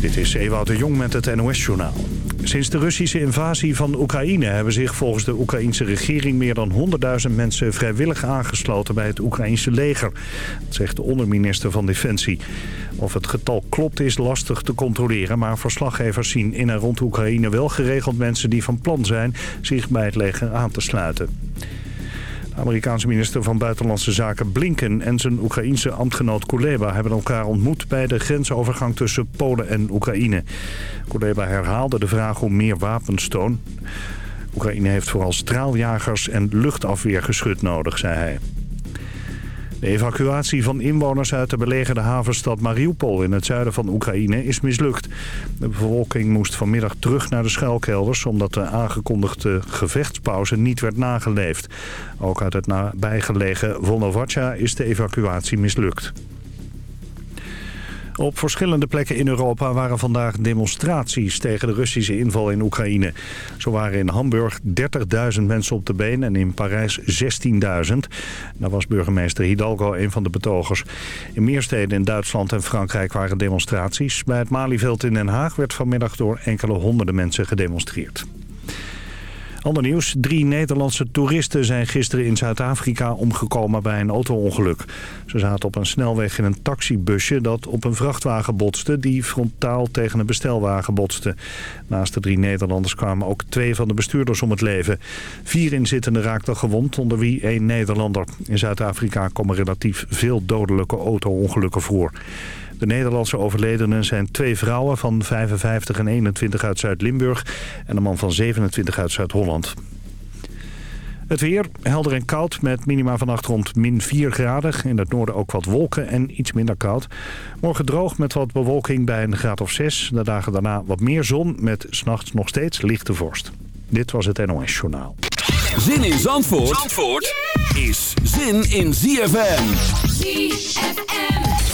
Dit is Ewout de Jong met het NOS-journaal. Sinds de Russische invasie van Oekraïne hebben zich volgens de Oekraïnse regering meer dan 100.000 mensen vrijwillig aangesloten bij het Oekraïnse leger. Dat zegt de onderminister van Defensie. Of het getal klopt is lastig te controleren, maar verslaggevers zien in en rond Oekraïne wel geregeld mensen die van plan zijn zich bij het leger aan te sluiten. Amerikaanse minister van Buitenlandse Zaken Blinken en zijn Oekraïense ambtgenoot Kuleba hebben elkaar ontmoet bij de grensovergang tussen Polen en Oekraïne. Kuleba herhaalde de vraag om meer wapenstoon. Oekraïne heeft vooral straaljagers en luchtafweergeschut nodig, zei hij. De evacuatie van inwoners uit de belegerde havenstad Mariupol in het zuiden van Oekraïne is mislukt. De bevolking moest vanmiddag terug naar de schuilkelders omdat de aangekondigde gevechtspauze niet werd nageleefd. Ook uit het nabijgelegen Volnovaca is de evacuatie mislukt. Op verschillende plekken in Europa waren vandaag demonstraties tegen de Russische inval in Oekraïne. Zo waren in Hamburg 30.000 mensen op de been en in Parijs 16.000. Daar was burgemeester Hidalgo een van de betogers. In meer steden in Duitsland en Frankrijk waren demonstraties. Bij het Malieveld in Den Haag werd vanmiddag door enkele honderden mensen gedemonstreerd. Ander nieuws. Drie Nederlandse toeristen zijn gisteren in Zuid-Afrika omgekomen bij een auto-ongeluk. Ze zaten op een snelweg in een taxibusje dat op een vrachtwagen botste... die frontaal tegen een bestelwagen botste. Naast de drie Nederlanders kwamen ook twee van de bestuurders om het leven. Vier inzittenden raakten gewond, onder wie één Nederlander. In Zuid-Afrika komen relatief veel dodelijke auto-ongelukken voor. De Nederlandse overledenen zijn twee vrouwen van 55 en 21 uit Zuid-Limburg... en een man van 27 uit Zuid-Holland. Het weer, helder en koud met minima vannacht rond min 4 graden. In het noorden ook wat wolken en iets minder koud. Morgen droog met wat bewolking bij een graad of 6. De dagen daarna wat meer zon met s'nachts nog steeds lichte vorst. Dit was het NOS Journaal. Zin in Zandvoort, Zandvoort is zin in ZFM. ZFM.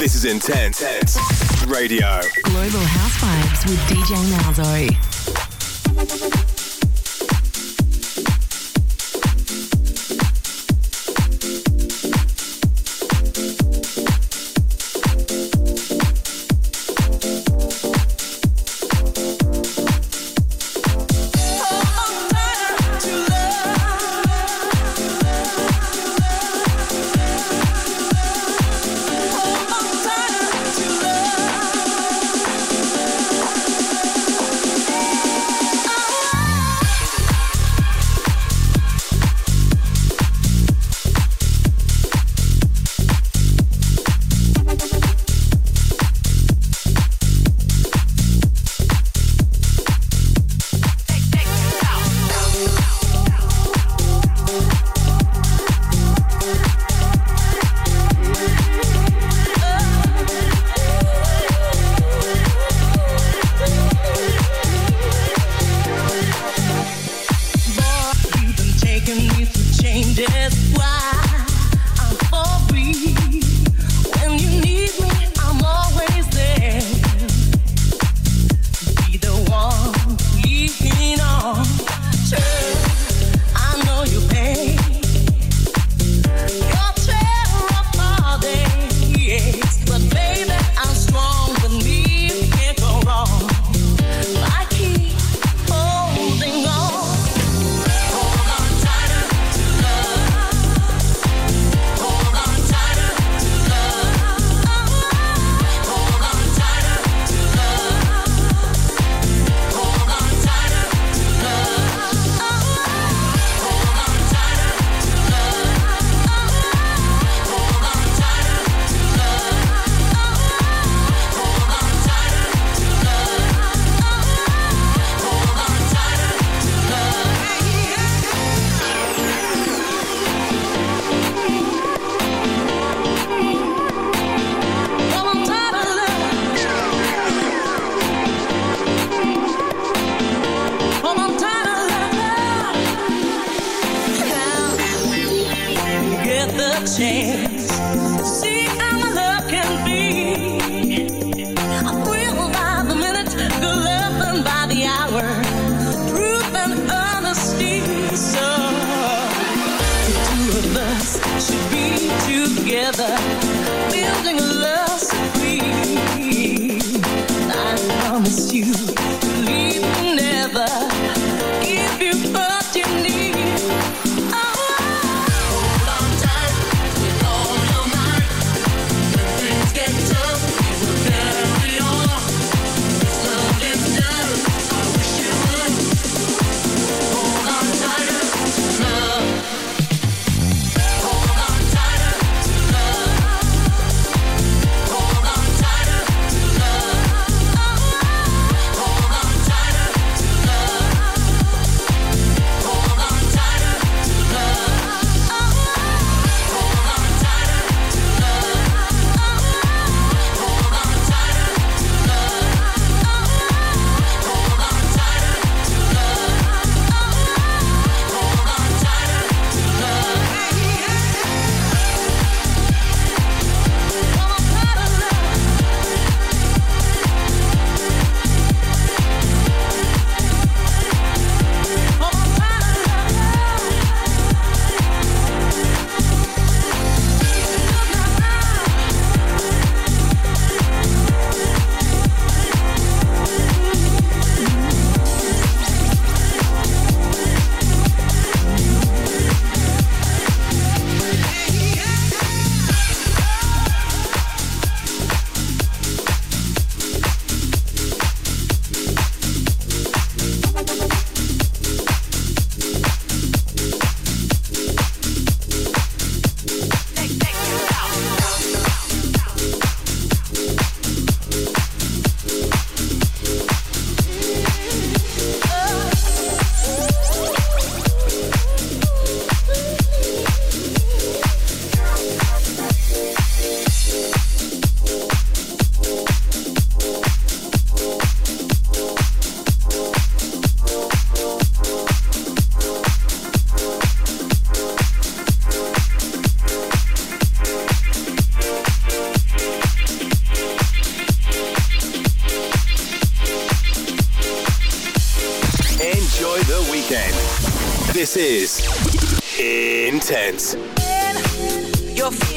This is Intense Radio. Global House Vibes with DJ Malzo.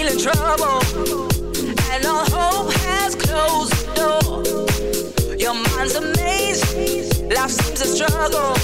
feeling trouble, and all hope has closed the door. Your mind's a maze. life seems a struggle.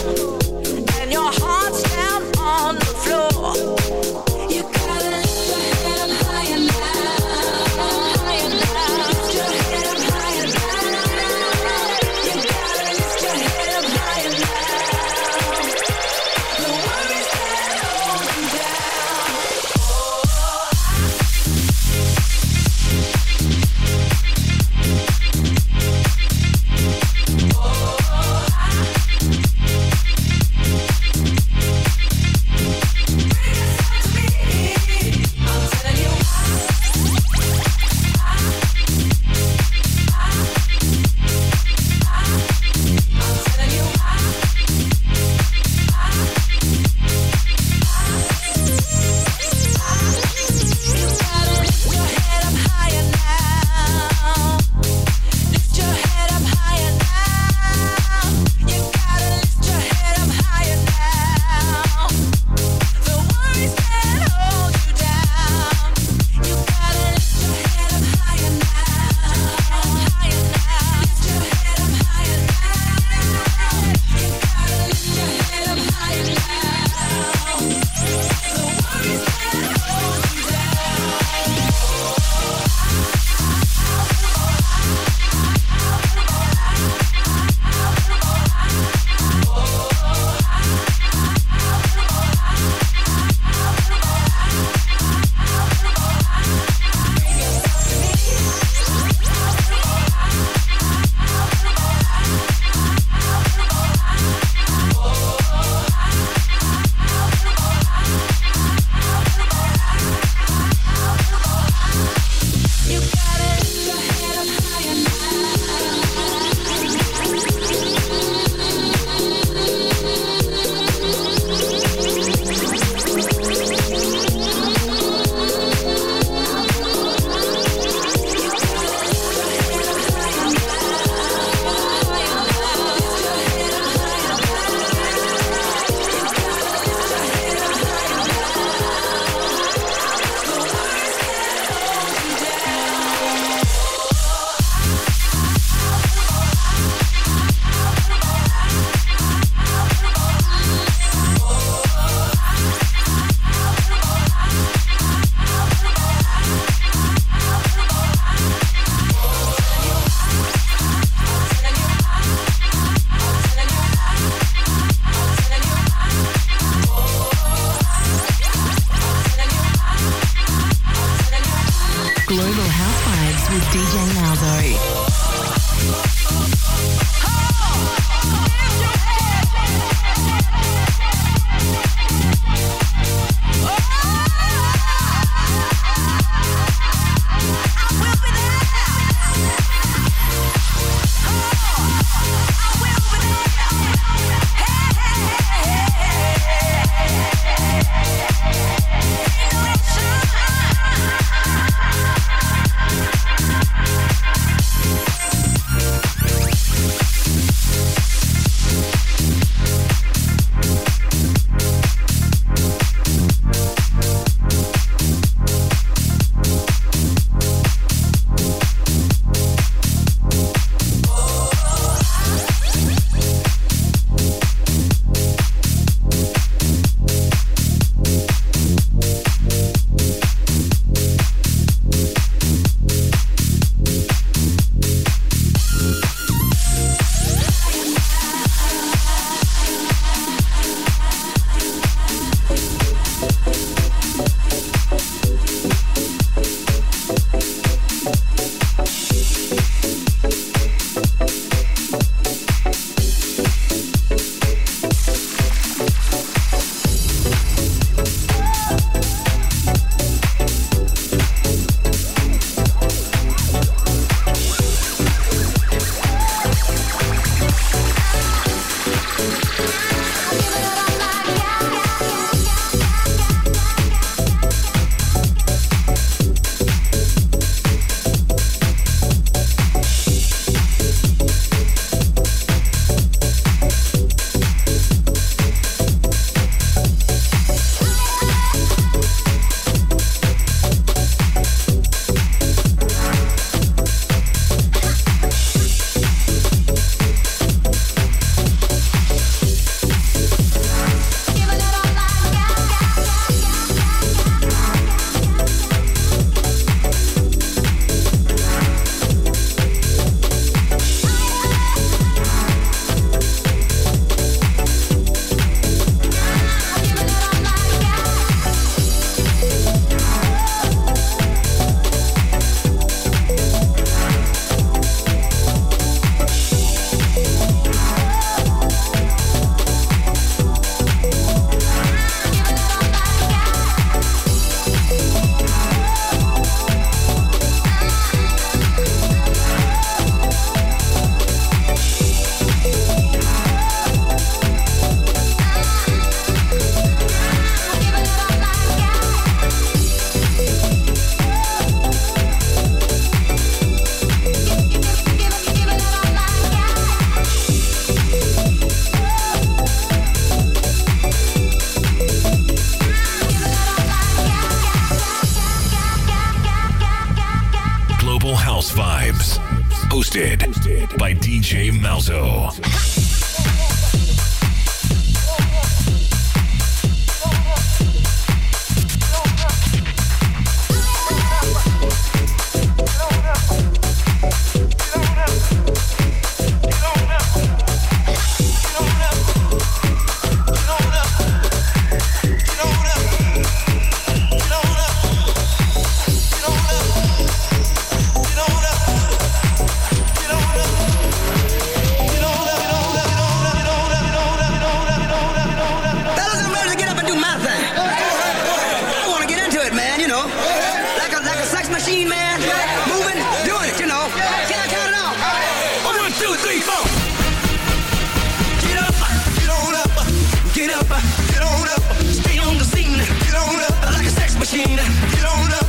get on up, stay on the scene, get on up like a sex machine, get on up,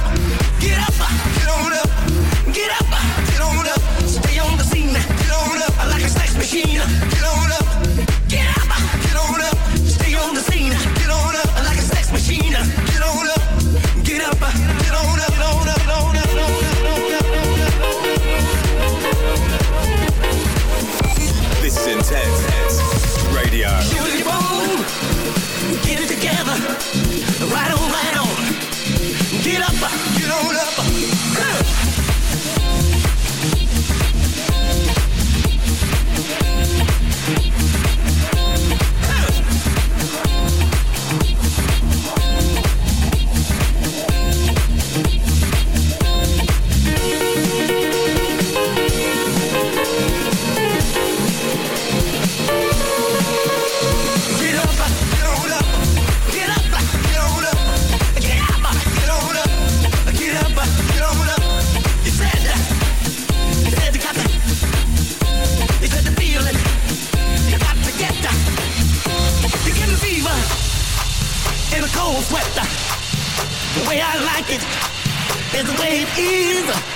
get up, get on up, get up, get on up, stay on the scene, get on up like a sex machine, get on up, get up, get on up, stay on the scene, get on up like a sex machine, get on up, get up, get on up, get on up, get on up, get on up, get on up. This intense radio. You get it together, right on, right on. Get up, get on up. babe, ease.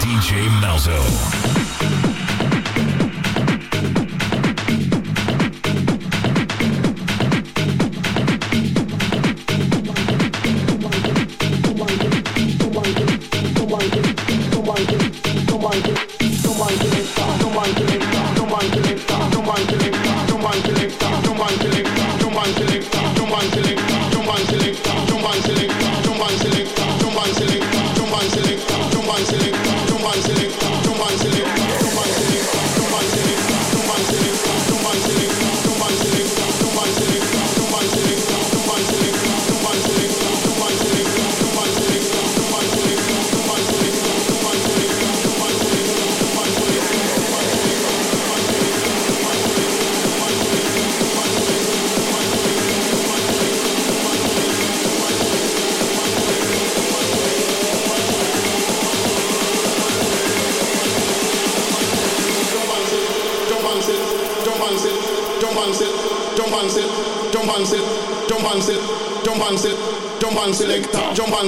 DJ Malzo.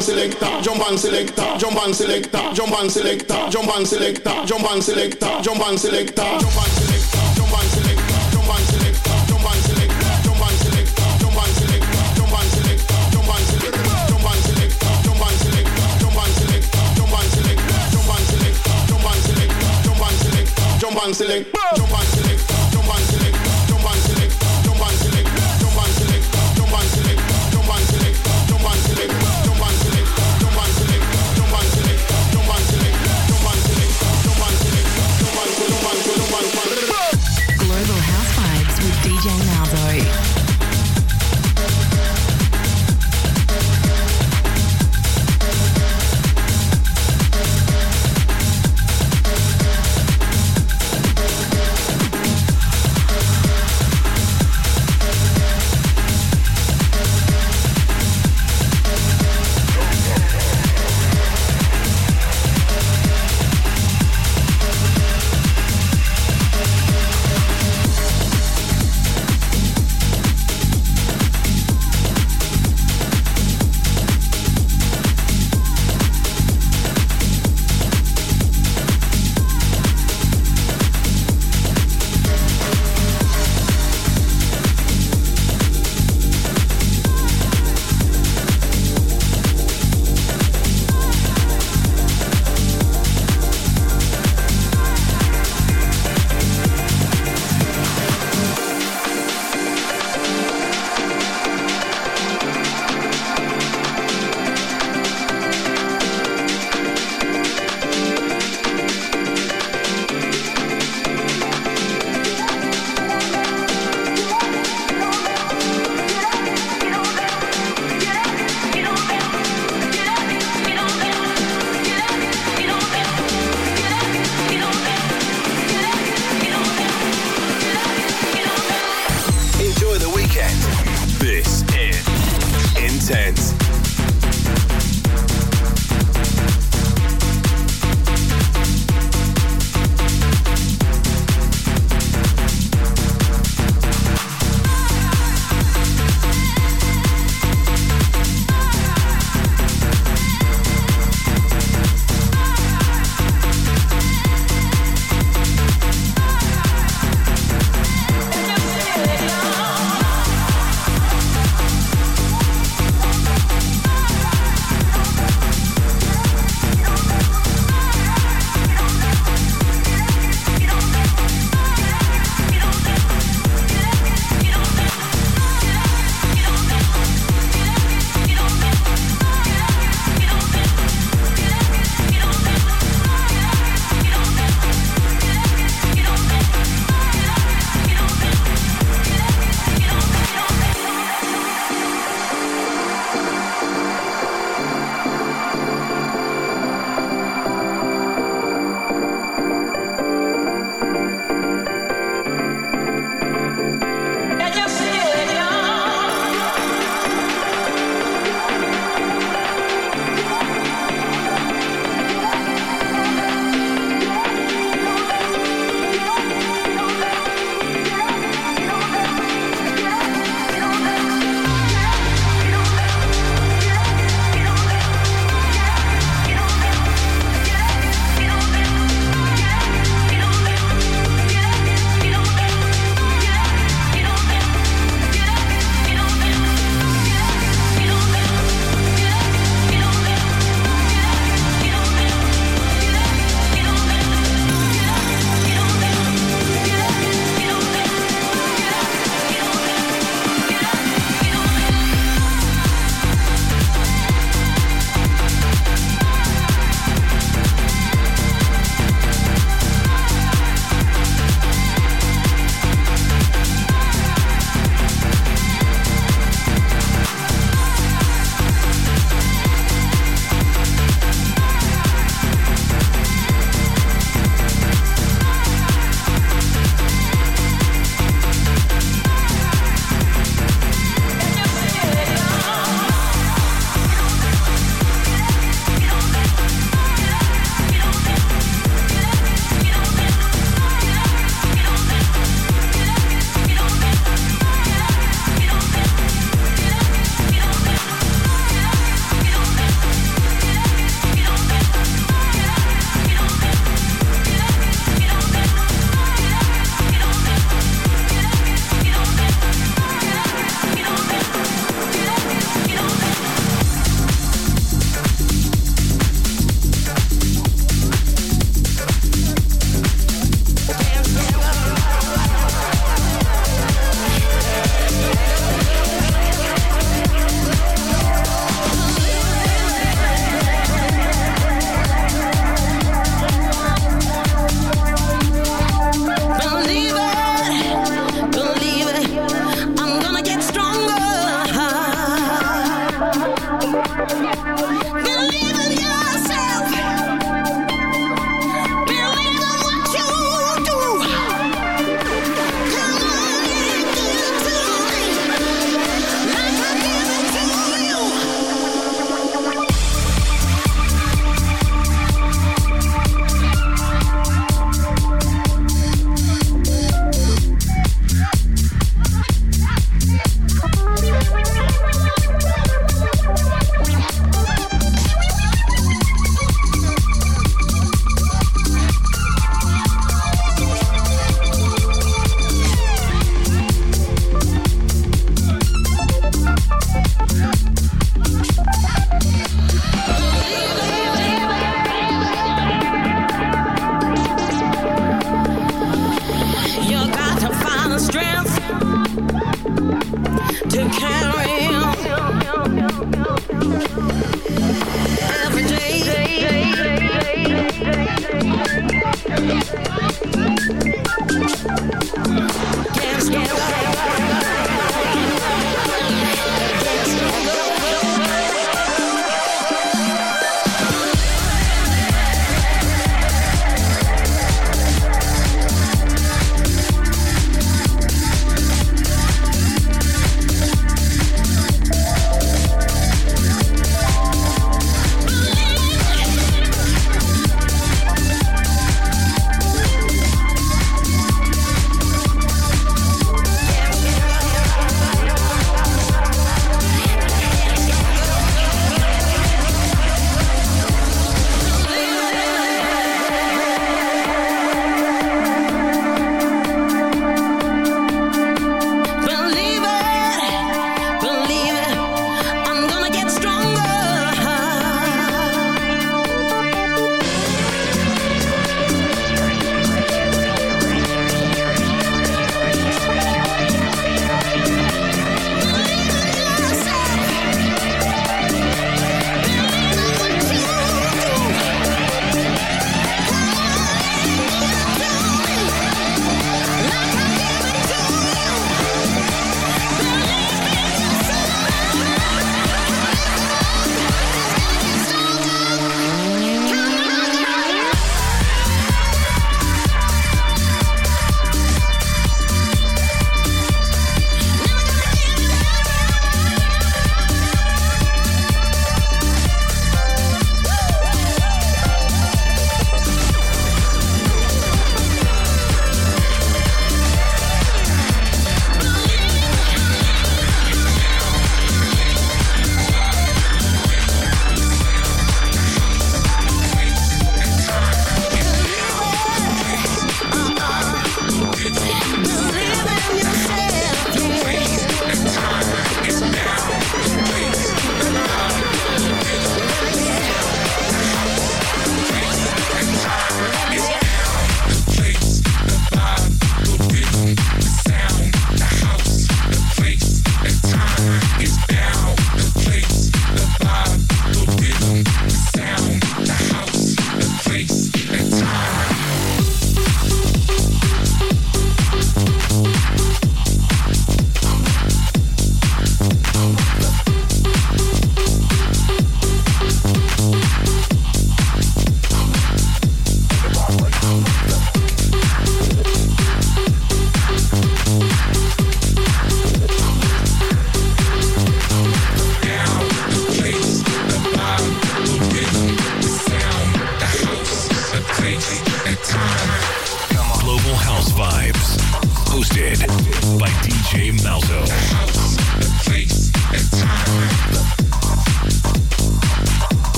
and selecta, jump and selecta, jump and selecta, jump and selecta, jump and selecta, jump and selecta, jump and selecta, jump and selecta, jump and selecta, jump and selector, jump and selecta, jump and selector, jump and selecta, jump.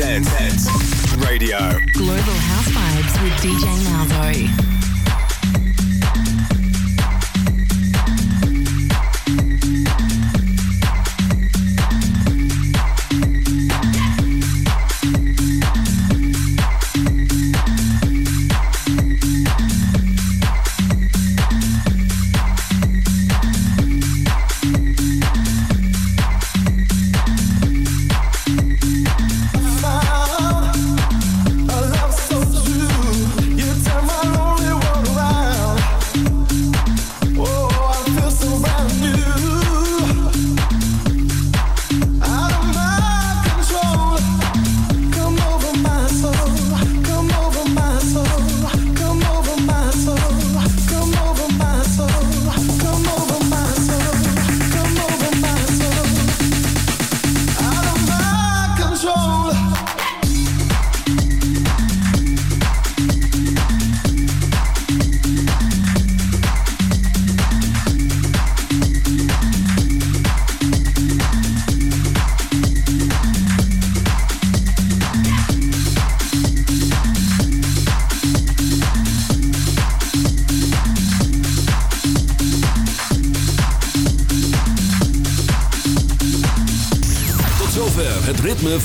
Intense Radio. Global House Vibes with DJ Malzo.